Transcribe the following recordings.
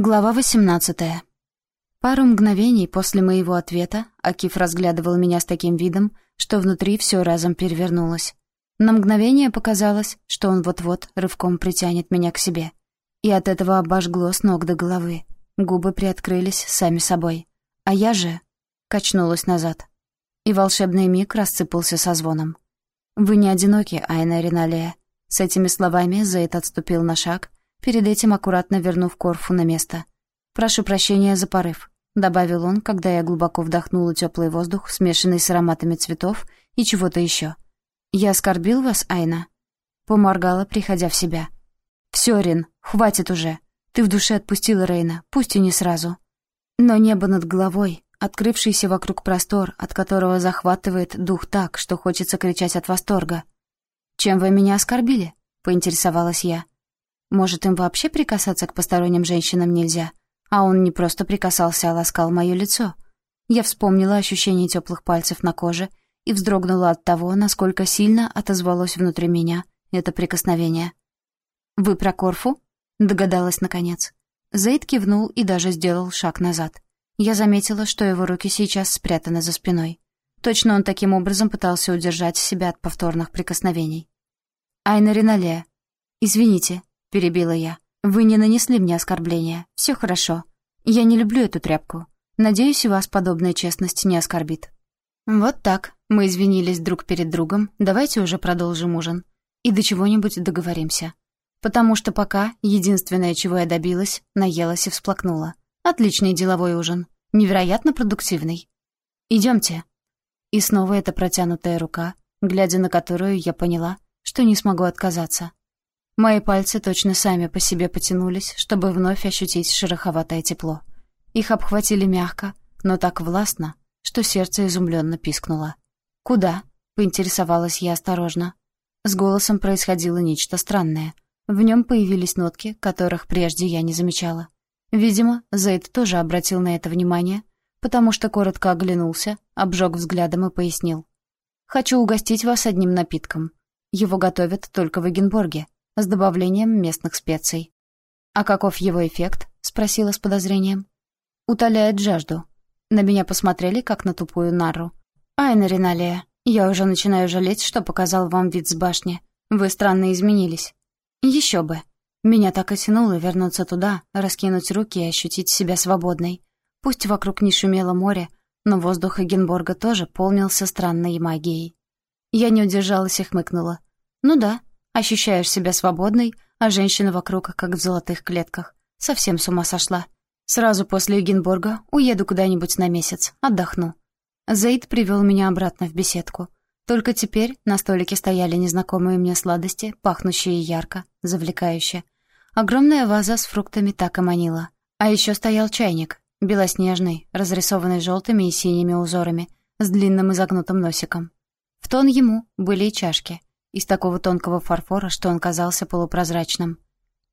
Глава 18. Пару мгновений после моего ответа Акиф разглядывал меня с таким видом, что внутри все разом перевернулось. На мгновение показалось, что он вот-вот рывком притянет меня к себе. И от этого обожгло с ног до головы. Губы приоткрылись сами собой. А я же качнулась назад. И волшебный миг рассыпался со звоном. «Вы не одиноки, Айна Риналия». С этими словами Зейд отступил на шаг — перед этим аккуратно вернув Корфу на место. «Прошу прощения за порыв», — добавил он, когда я глубоко вдохнула теплый воздух, смешанный с ароматами цветов и чего-то еще. «Я оскорбил вас, Айна?» Поморгала, приходя в себя. «Всё, Рин, хватит уже. Ты в душе отпустила Рейна, пусть и не сразу. Но небо над головой, открывшийся вокруг простор, от которого захватывает дух так, что хочется кричать от восторга. «Чем вы меня оскорбили?» — поинтересовалась я. Может, им вообще прикасаться к посторонним женщинам нельзя? А он не просто прикасался, а ласкал мое лицо. Я вспомнила ощущение теплых пальцев на коже и вздрогнула от того, насколько сильно отозвалось внутри меня это прикосновение. «Вы про Корфу?» — догадалась наконец. Зейд кивнул и даже сделал шаг назад. Я заметила, что его руки сейчас спрятаны за спиной. Точно он таким образом пытался удержать себя от повторных прикосновений. «Айна Ринале, извините, — перебила я. «Вы не нанесли мне оскорбления. Все хорошо. Я не люблю эту тряпку. Надеюсь, вас подобная честность не оскорбит». «Вот так. Мы извинились друг перед другом. Давайте уже продолжим ужин. И до чего-нибудь договоримся. Потому что пока единственное, чего я добилась, наелась и всплакнула. Отличный деловой ужин. Невероятно продуктивный. Идемте. И снова эта протянутая рука, глядя на которую я поняла, что не смогу отказаться. Мои пальцы точно сами по себе потянулись, чтобы вновь ощутить шероховатое тепло. Их обхватили мягко, но так властно, что сердце изумленно пискнуло. «Куда?» — поинтересовалась я осторожно. С голосом происходило нечто странное. В нем появились нотки, которых прежде я не замечала. Видимо, Зейд тоже обратил на это внимание, потому что коротко оглянулся, обжег взглядом и пояснил. «Хочу угостить вас одним напитком. Его готовят только в Эгенборге с добавлением местных специй. «А каков его эффект?» — спросила с подозрением. «Утоляет жажду». На меня посмотрели, как на тупую нару. «Айна Риналия, я уже начинаю жалеть, что показал вам вид с башни. Вы странно изменились». «Еще бы. Меня так и тянуло вернуться туда, раскинуть руки и ощутить себя свободной. Пусть вокруг не шумело море, но воздух Эгенборга тоже полнился странной магией. Я не удержалась и хмыкнула. «Ну да, Ощущаешь себя свободной, а женщина вокруг, как в золотых клетках. Совсем с ума сошла. Сразу после Эгенборга уеду куда-нибудь на месяц, отдохну. Зейд привел меня обратно в беседку. Только теперь на столике стояли незнакомые мне сладости, пахнущие ярко, завлекающе. Огромная ваза с фруктами так и манила. А еще стоял чайник, белоснежный, разрисованный желтыми и синими узорами, с длинным изогнутым носиком. В тон ему были и чашки — из такого тонкого фарфора, что он казался полупрозрачным.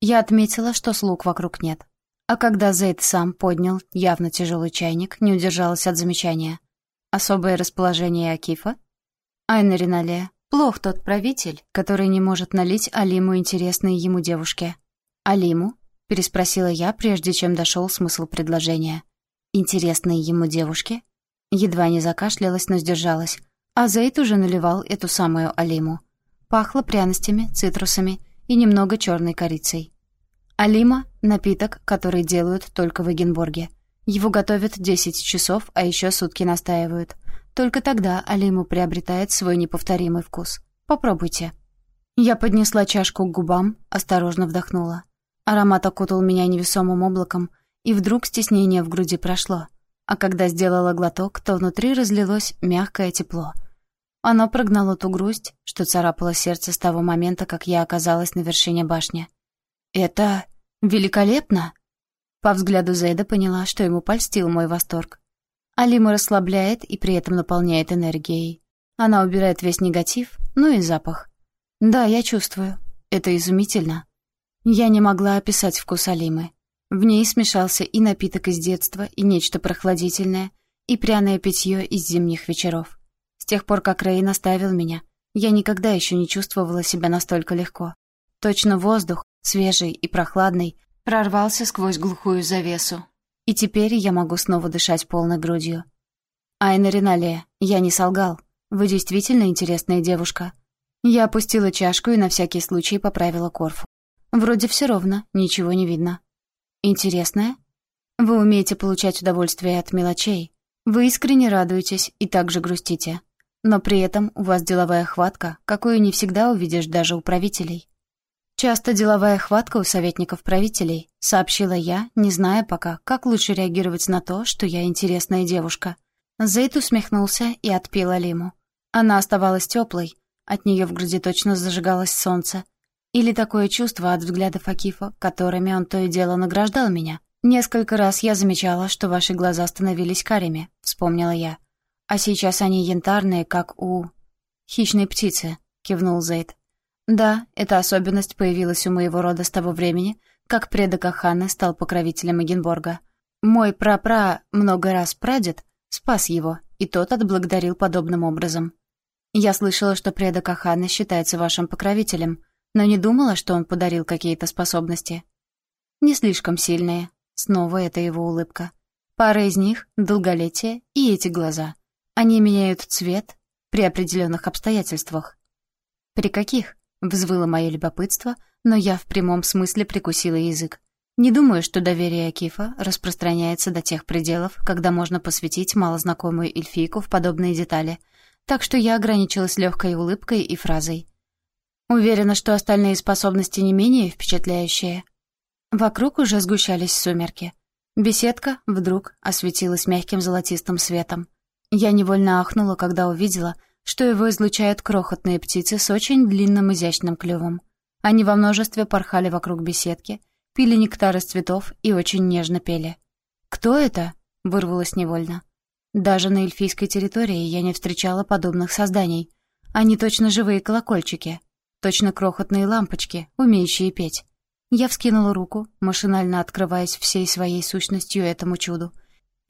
Я отметила, что слуг вокруг нет. А когда Зейд сам поднял явно тяжелый чайник, не удержалась от замечания. Особое расположение Акифа? Айна Ринале. Плох тот правитель, который не может налить Алиму интересной ему девушке. «Алиму?» — переспросила я, прежде чем дошел смысл предложения. «Интересные ему девушке?» Едва не закашлялась, но сдержалась. А Зейд уже наливал эту самую Алиму. Пахло пряностями, цитрусами и немного черной корицей. Алима — напиток, который делают только в Эгенборге. Его готовят 10 часов, а еще сутки настаивают. Только тогда Алиму приобретает свой неповторимый вкус. Попробуйте. Я поднесла чашку к губам, осторожно вдохнула. Аромат окутал меня невесомым облаком, и вдруг стеснение в груди прошло. А когда сделала глоток, то внутри разлилось мягкое тепло — оно прогнало ту грусть, что царапало сердце с того момента, как я оказалась на вершине башни. «Это великолепно!» По взгляду Зейда поняла, что ему польстил мой восторг. Алима расслабляет и при этом наполняет энергией. Она убирает весь негатив, ну и запах. Да, я чувствую. Это изумительно. Я не могла описать вкус Алимы. В ней смешался и напиток из детства, и нечто прохладительное, и пряное питье из зимних вечеров. Тех пор, как Рейн оставил меня, я никогда еще не чувствовала себя настолько легко. Точно воздух, свежий и прохладный, прорвался сквозь глухую завесу. И теперь я могу снова дышать полной грудью. «Айна Риналия, я не солгал. Вы действительно интересная девушка». Я опустила чашку и на всякий случай поправила корфу. Вроде все ровно, ничего не видно. Интересная? Вы умеете получать удовольствие от мелочей. Вы искренне радуетесь и также грустите. Но при этом у вас деловая хватка, какую не всегда увидишь даже у правителей. Часто деловая хватка у советников правителей, сообщила я, не зная пока, как лучше реагировать на то, что я интересная девушка. Зейд усмехнулся и отпил Алиму. Она оставалась теплой, от нее в груди точно зажигалось солнце. Или такое чувство от взглядов Акифа, которыми он то и дело награждал меня. «Несколько раз я замечала, что ваши глаза становились карими», — вспомнила я. «А сейчас они янтарные, как у...» «Хищной птицы», — кивнул Зейд. «Да, эта особенность появилась у моего рода с того времени, как предок Аханы стал покровителем Эгенборга. Мой прапра много раз прадед спас его, и тот отблагодарил подобным образом. Я слышала, что предок Ахана считается вашим покровителем, но не думала, что он подарил какие-то способности. Не слишком сильные. Снова это его улыбка. Пара из них — долголетие и эти глаза. Они меняют цвет при определенных обстоятельствах. При каких? Взвыло мое любопытство, но я в прямом смысле прикусила язык. Не думаю, что доверие Акифа распространяется до тех пределов, когда можно посвятить малознакомую эльфийку в подобные детали — так что я ограничилась легкой улыбкой и фразой. Уверена, что остальные способности не менее впечатляющие. Вокруг уже сгущались сумерки. Беседка вдруг осветилась мягким золотистым светом. Я невольно ахнула, когда увидела, что его излучают крохотные птицы с очень длинным изящным клювом. Они во множестве порхали вокруг беседки, пили нектар из цветов и очень нежно пели. «Кто это?» — вырвалось невольно. Даже на эльфийской территории я не встречала подобных созданий. Они точно живые колокольчики, точно крохотные лампочки, умеющие петь. Я вскинула руку, машинально открываясь всей своей сущностью этому чуду.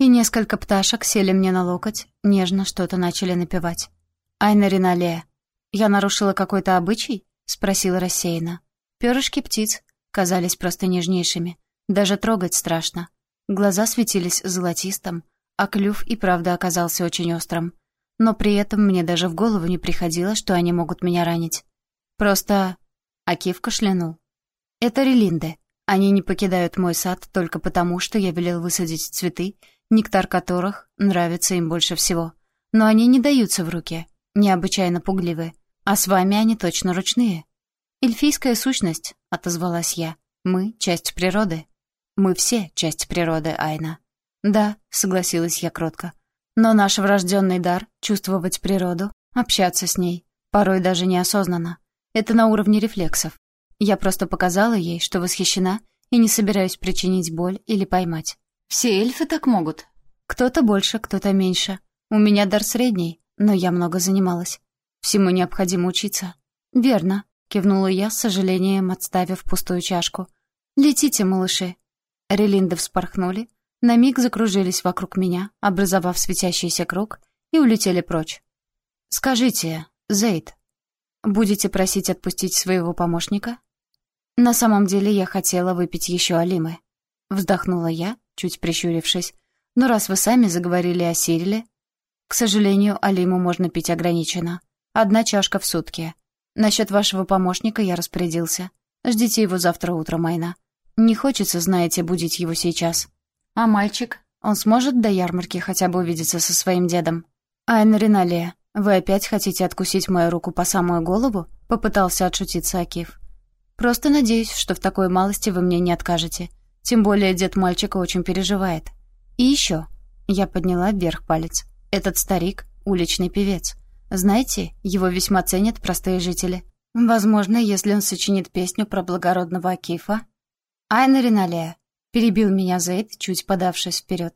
И несколько пташек сели мне на локоть, нежно что-то начали напевать. «Айна Ринале, я нарушила какой-то обычай?» — спросила рассеянно. Перышки птиц казались просто нежнейшими. Даже трогать страшно. Глаза светились золотистым, а клюв и правда оказался очень острым. Но при этом мне даже в голову не приходило, что они могут меня ранить. Просто... Акив кашлянул. Это релинды. Они не покидают мой сад только потому, что я велел высадить цветы, нектар которых нравится им больше всего. Но они не даются в руки, необычайно пугливы. А с вами они точно ручные. «Эльфийская сущность», — отозвалась я. «Мы — часть природы. Мы все — часть природы, Айна». «Да», — согласилась я кротко. «Но наш врожденный дар — чувствовать природу, общаться с ней, порой даже неосознанно. Это на уровне рефлексов. Я просто показала ей, что восхищена и не собираюсь причинить боль или поймать. Все эльфы так могут. Кто-то больше, кто-то меньше. У меня дар средний, но я много занималась. Всему необходимо учиться». «Верно», — кивнула я, с сожалением отставив пустую чашку. «Летите, малыши». Релинды вспорхнули, на миг закружились вокруг меня, образовав светящийся круг, и улетели прочь. «Скажите, Зейд, будете просить отпустить своего помощника?» «На самом деле я хотела выпить еще Алимы». Вздохнула я, чуть прищурившись. «Но раз вы сами заговорили о Сириле...» «К сожалению, Алиму можно пить ограниченно. Одна чашка в сутки. Насчет вашего помощника я распорядился. Ждите его завтра утром, Майна. Не хочется, знаете, будить его сейчас». А мальчик? Он сможет до ярмарки хотя бы увидеться со своим дедом? Айна Риналия, вы опять хотите откусить мою руку по самую голову? Попытался отшутиться Акиф. Просто надеюсь, что в такой малости вы мне не откажете. Тем более дед мальчика очень переживает. И еще. Я подняла вверх палец. Этот старик — уличный певец. Знаете, его весьма ценят простые жители. Возможно, если он сочинит песню про благородного Акифа. Айна Риналия, Перебил меня Зейд, чуть подавшись вперед.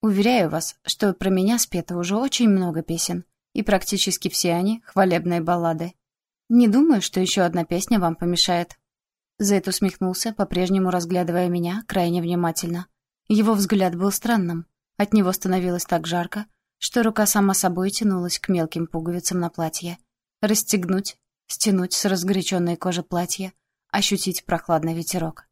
Уверяю вас, что про меня спето уже очень много песен, и практически все они — хвалебные баллады. Не думаю, что еще одна песня вам помешает. Зейд усмехнулся, по-прежнему разглядывая меня крайне внимательно. Его взгляд был странным. От него становилось так жарко, что рука сама собой тянулась к мелким пуговицам на платье. Расстегнуть, стянуть с разгоряченной кожи платье, ощутить прохладный ветерок.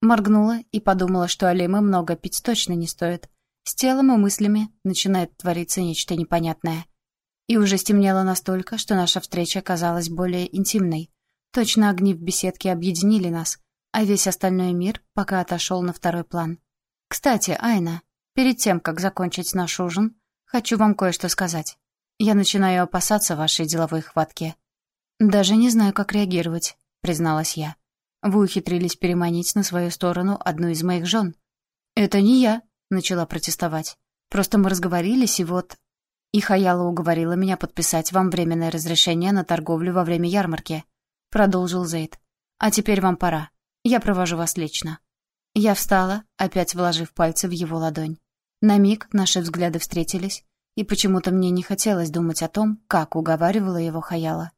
Моргнула и подумала, что Алимы много пить точно не стоит. С телом и мыслями начинает твориться нечто непонятное. И уже стемнело настолько, что наша встреча казалась более интимной. Точно огни в беседке объединили нас, а весь остальной мир пока отошел на второй план. «Кстати, Айна, перед тем, как закончить наш ужин, хочу вам кое-что сказать. Я начинаю опасаться вашей деловой хватки». «Даже не знаю, как реагировать», — призналась я. «Вы ухитрились переманить на свою сторону одну из моих жен». «Это не я», — начала протестовать. «Просто мы разговорились, и вот...» И Хаяла уговорила меня подписать вам временное разрешение на торговлю во время ярмарки. Продолжил Зейд. А теперь вам пора. Я провожу вас лично. Я встала, опять вложив пальцы в его ладонь. На миг наши взгляды встретились, и почему-то мне не хотелось думать о том, как уговаривала его Хаяла.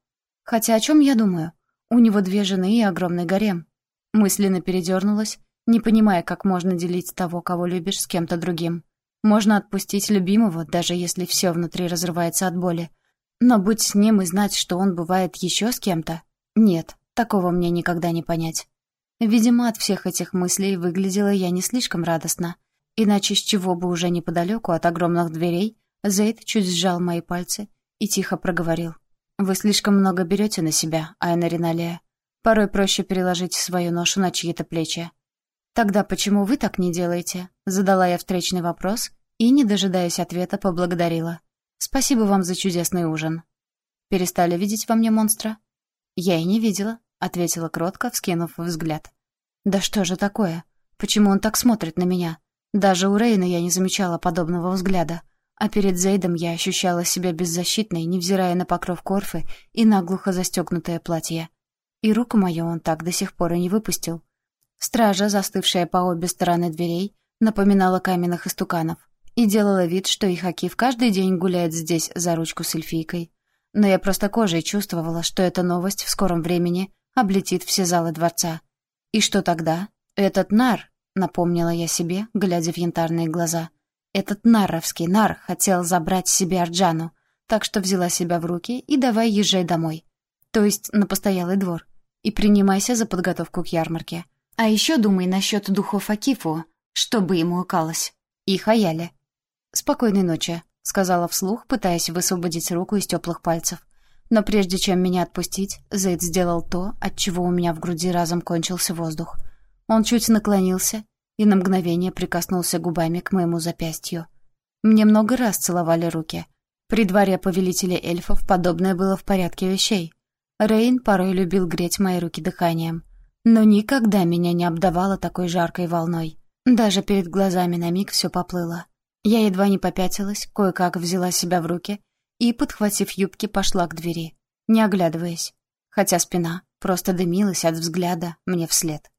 Хотя о чем я думаю? У него две жены и огромный гарем. Мысленно передернулась, не понимая, как можно делить того, кого любишь, с кем-то другим. Можно отпустить любимого, даже если все внутри разрывается от боли. Но быть с ним и знать, что он бывает еще с кем-то? Нет, такого мне никогда не понять. Видимо, от всех этих мыслей выглядела я не слишком радостно. Иначе с чего бы уже неподалеку от огромных дверей Зейд чуть сжал мои пальцы и тихо проговорил. «Вы слишком много берете на себя, Айна Риналия. Порой проще переложить свою ношу на чьи-то плечи. «Тогда почему вы так не делаете?» Задала я встречный вопрос и, не дожидаясь ответа, поблагодарила. «Спасибо вам за чудесный ужин». «Перестали видеть во мне монстра?» «Я и не видела», — ответила кротко, вскинув взгляд. «Да что же такое? Почему он так смотрит на меня? Даже у Рейна я не замечала подобного взгляда. А перед Зейдом я ощущала себя беззащитной, невзирая на покров корфы и наглухо застегнутое платье. И руку мою он так до сих пор и не выпустил. Стража, застывшая по обе стороны дверей, напоминала каменных истуканов и делала вид, что их Акив каждый день гуляет здесь за ручку с эльфийкой. Но я просто кожей чувствовала, что эта новость в скором времени облетит все залы дворца. И что тогда? Этот нар, напомнила я себе, глядя в янтарные глаза. Этот наровский нар хотел забрать себе Арджану, так что взяла себя в руки и давай езжай домой. То есть на постоялый двор. И принимайся за подготовку к ярмарке. А еще думай насчет духов Акифу, чтобы ему укалось. И Хаяли. «Спокойной ночи», — сказала вслух, пытаясь высвободить руку из теплых пальцев. Но прежде чем меня отпустить, Зейд сделал то, от чего у меня в груди разом кончился воздух. Он чуть наклонился и на мгновение прикоснулся губами к моему запястью. Мне много раз целовали руки. При дворе повелителя эльфов подобное было в порядке вещей. Рейн порой любил греть мои руки дыханием но никогда меня не обдавало такой жаркой волной. Даже перед глазами на миг все поплыло. Я едва не попятилась, кое-как взяла себя в руки и, подхватив юбки, пошла к двери, не оглядываясь, хотя спина просто дымилась от взгляда мне вслед.